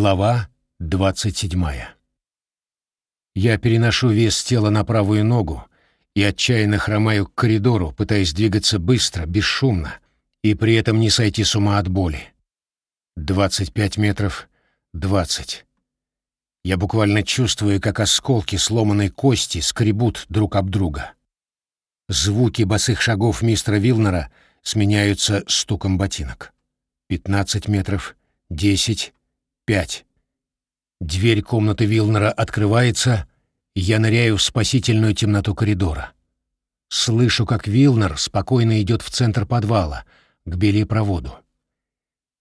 Глава 27. Я переношу вес тела на правую ногу и отчаянно хромаю к коридору, пытаясь двигаться быстро, бесшумно, и при этом не сойти с ума от боли. 25 метров, 20. Я буквально чувствую, как осколки сломанной кости скребут друг об друга. Звуки босых шагов мистера Вилнера сменяются стуком ботинок. 15 метров, 10, Пять. Дверь комнаты Вилнера открывается, я ныряю в спасительную темноту коридора. Слышу, как Вилнер спокойно идет в центр подвала, к белепроводу.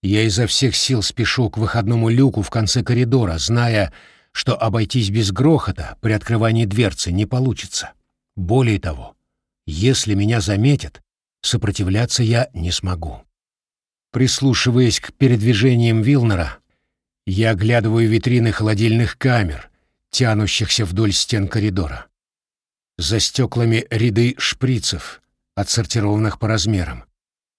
Я изо всех сил спешу к выходному люку в конце коридора, зная, что обойтись без грохота при открывании дверцы не получится. Более того, если меня заметят, сопротивляться я не смогу. Прислушиваясь к передвижениям Вилнера, я оглядываю витрины холодильных камер, тянущихся вдоль стен коридора. За стеклами ряды шприцев, отсортированных по размерам,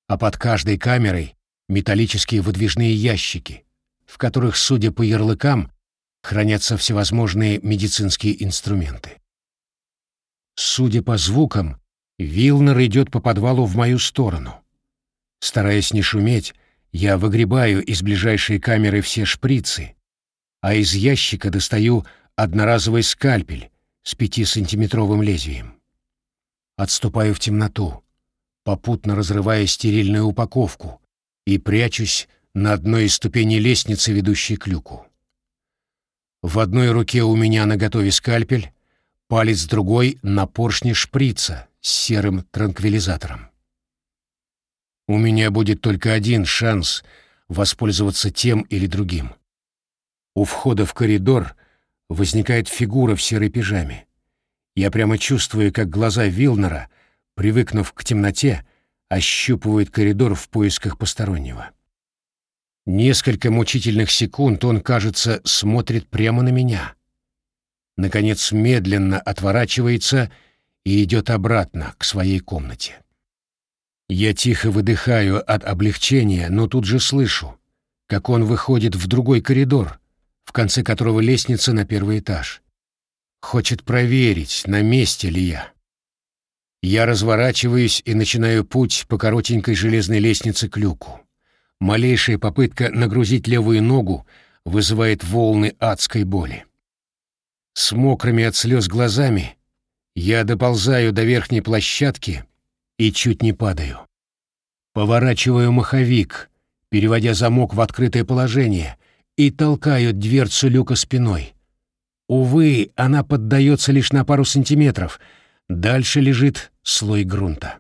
а под каждой камерой металлические выдвижные ящики, в которых, судя по ярлыкам, хранятся всевозможные медицинские инструменты. Судя по звукам, Вилнер идет по подвалу в мою сторону. Стараясь не шуметь, я выгребаю из ближайшей камеры все шприцы, а из ящика достаю одноразовый скальпель с пятисантиметровым лезвием. Отступаю в темноту, попутно разрывая стерильную упаковку, и прячусь на одной из ступеней лестницы, ведущей к люку. В одной руке у меня наготове скальпель, палец другой на поршне шприца с серым транквилизатором. У меня будет только один шанс воспользоваться тем или другим. У входа в коридор возникает фигура в серой пижаме. Я прямо чувствую, как глаза Вилнера, привыкнув к темноте, ощупывают коридор в поисках постороннего. Несколько мучительных секунд он, кажется, смотрит прямо на меня. Наконец медленно отворачивается и идет обратно к своей комнате. Я тихо выдыхаю от облегчения, но тут же слышу, как он выходит в другой коридор, в конце которого лестница на первый этаж. Хочет проверить, на месте ли я. Я разворачиваюсь и начинаю путь по коротенькой железной лестнице к люку. Малейшая попытка нагрузить левую ногу вызывает волны адской боли. С мокрыми от слез глазами я доползаю до верхней площадки и чуть не падаю. Поворачиваю маховик, переводя замок в открытое положение, и толкаю дверцу люка спиной. Увы, она поддается лишь на пару сантиметров, дальше лежит слой грунта.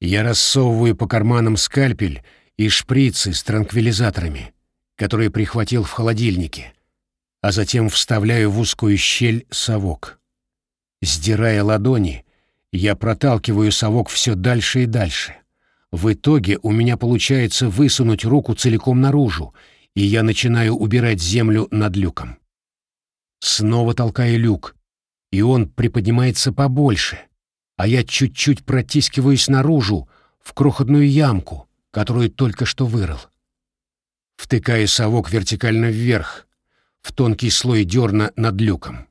Я рассовываю по карманам скальпель и шприцы с транквилизаторами, которые прихватил в холодильнике, а затем вставляю в узкую щель совок. Сдирая ладони, я проталкиваю совок все дальше и дальше. В итоге у меня получается высунуть руку целиком наружу, и я начинаю убирать землю над люком. Снова толкаю люк, и он приподнимается побольше, а я чуть-чуть протискиваюсь наружу, в крохотную ямку, которую только что вырыл. Втыкаю совок вертикально вверх, в тонкий слой дерна над люком.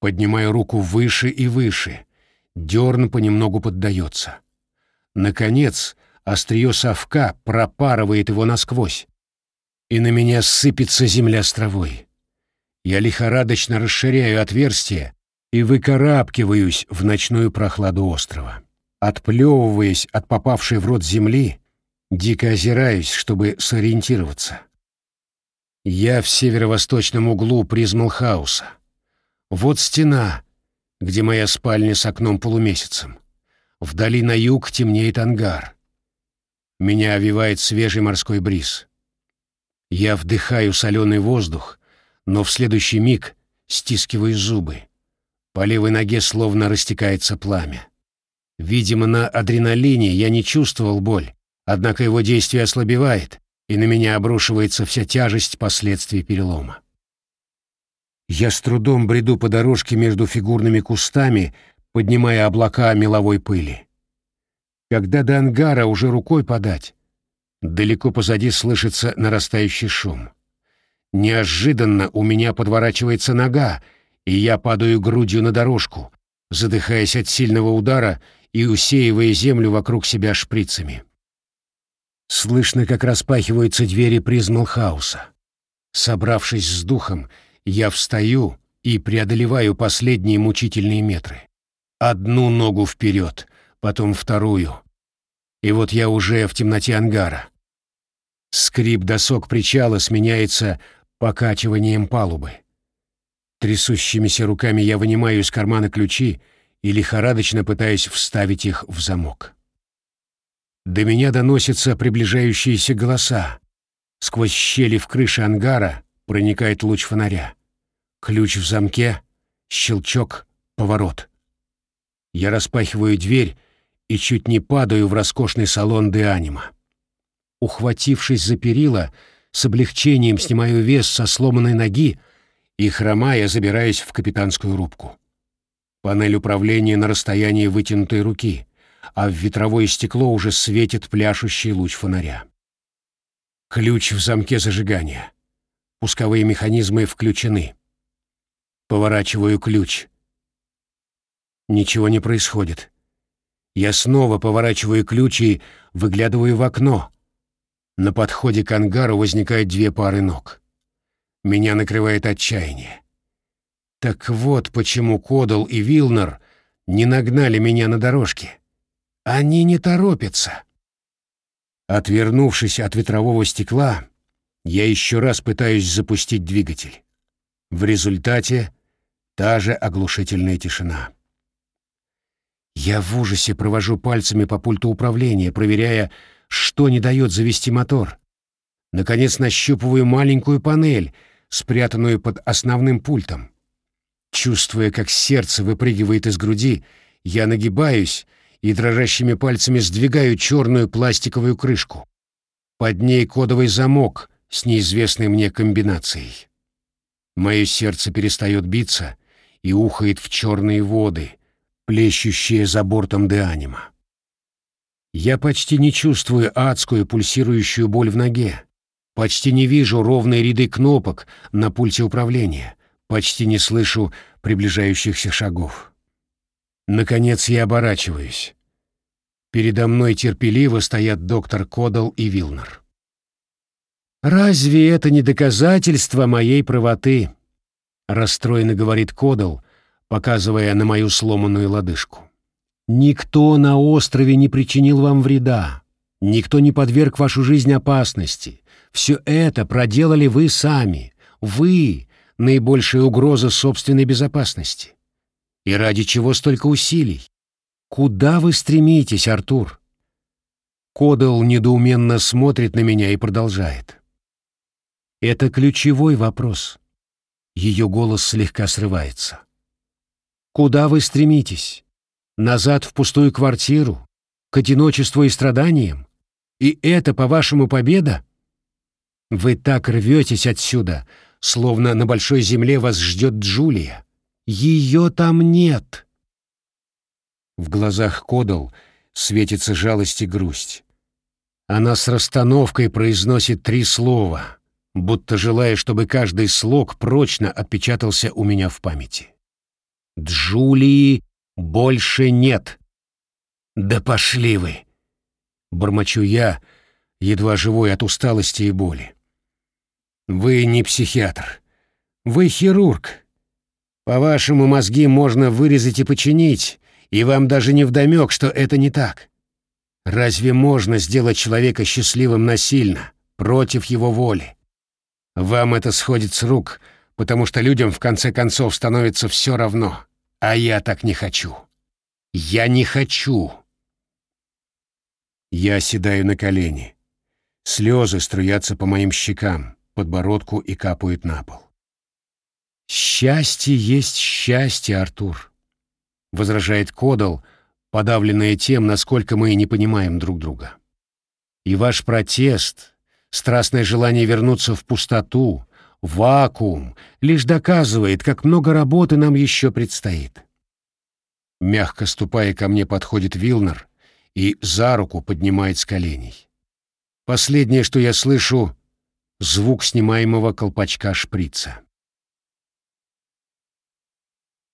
Поднимаю руку выше и выше — Дерн понемногу поддается. Наконец, острие совка пропарывает его насквозь, и на меня сыпется земля с травой. Я лихорадочно расширяю отверстие и выкарабкиваюсь в ночную прохладу острова. Отплевываясь от попавшей в рот земли, дико озираюсь, чтобы сориентироваться. Я в северо-восточном углу Призмалхауса. Вот стена, где моя спальня с окном полумесяцем. Вдали на юг темнеет ангар. Меня овивает свежий морской бриз. Я вдыхаю соленый воздух, но в следующий миг стискиваю зубы. По левой ноге словно растекается пламя. Видимо, на адреналине я не чувствовал боль, однако его действие ослабевает, и на меня обрушивается вся тяжесть последствий перелома. Я с трудом бреду по дорожке между фигурными кустами, поднимая облака меловой пыли. Когда до ангара уже рукой подать, далеко позади слышится нарастающий шум. Неожиданно у меня подворачивается нога, и я падаю грудью на дорожку, задыхаясь от сильного удара и усеивая землю вокруг себя шприцами. Слышно, как распахиваются двери призмалхауса. Собравшись с духом, я встаю и преодолеваю последние мучительные метры. Одну ногу вперед, потом вторую. И вот я уже в темноте ангара. Скрип досок причала сменяется покачиванием палубы. Трясущимися руками я вынимаю из кармана ключи и лихорадочно пытаюсь вставить их в замок. До меня доносятся приближающиеся голоса. Сквозь щели в крыше ангара проникает луч фонаря. Ключ в замке, щелчок, поворот. Я распахиваю дверь и чуть не падаю в роскошный салон де анима. Ухватившись за перила, с облегчением снимаю вес со сломанной ноги и, хромая, забираюсь в капитанскую рубку. Панель управления на расстоянии вытянутой руки, а в ветровое стекло уже светит пляшущий луч фонаря. Ключ в замке зажигания. Пусковые механизмы включены. Поворачиваю ключ. Ничего не происходит. Я снова поворачиваю ключ и выглядываю в окно. На подходе к ангару возникают две пары ног. Меня накрывает отчаяние. Так вот почему Кодал и Вилнер не нагнали меня на дорожке. Они не торопятся. Отвернувшись от ветрового стекла, я еще раз пытаюсь запустить двигатель. В результате та же оглушительная тишина. Я в ужасе провожу пальцами по пульту управления, проверяя, что не дает завести мотор. Наконец нащупываю маленькую панель, спрятанную под основным пультом. Чувствуя, как сердце выпрыгивает из груди, я нагибаюсь и дрожащими пальцами сдвигаю черную пластиковую крышку. Под ней кодовый замок с неизвестной мне комбинацией. Мое сердце перестает биться и ухает в черные воды, плещущие за бортом Деанима. Я почти не чувствую адскую пульсирующую боль в ноге, почти не вижу ровные ряды кнопок на пульте управления, почти не слышу приближающихся шагов. Наконец я оборачиваюсь. Передо мной терпеливо стоят доктор Кодал и Вилнер. «Разве это не доказательство моей правоты?» — расстроенно говорит Кодал, показывая на мою сломанную лодыжку. Никто на острове не причинил вам вреда, никто не подверг вашу жизнь опасности. Все это проделали вы сами. Вы — наибольшая угроза собственной безопасности. И ради чего столько усилий? Куда вы стремитесь, Артур? Кодал недоуменно смотрит на меня и продолжает. Это ключевой вопрос. Ее голос слегка срывается. Куда вы стремитесь? Назад в пустую квартиру? К одиночеству и страданиям? И это, по-вашему, победа? Вы так рветесь отсюда, словно на большой земле вас ждет Джулия. Ее там нет. В глазах Кодал светится жалость и грусть. Она с расстановкой произносит три слова, будто желая, чтобы каждый слог прочно отпечатался у меня в памяти. «Джулии больше нет. Да пошли вы! Бормочу я, едва живой от усталости и боли. Вы не психиатр. Вы хирург. По-вашему, мозги можно вырезать и починить, и вам даже не вдомек, что это не так. Разве можно сделать человека счастливым насильно, против его воли? Вам это сходит с рук, потому что людям в конце концов становится все равно. А я так не хочу. Я не хочу. Я седаю на колени. Слезы струятся по моим щекам, подбородку и капают на пол. «Счастье есть счастье, Артур», — возражает Кодал, подавленная тем, насколько мы не понимаем друг друга. «И ваш протест, страстное желание вернуться в пустоту, Вакуум лишь доказывает, как много работы нам еще предстоит. Мягко ступая ко мне подходит Вилнер и за руку поднимает с коленей. Последнее, что я слышу, звук снимаемого колпачка шприца.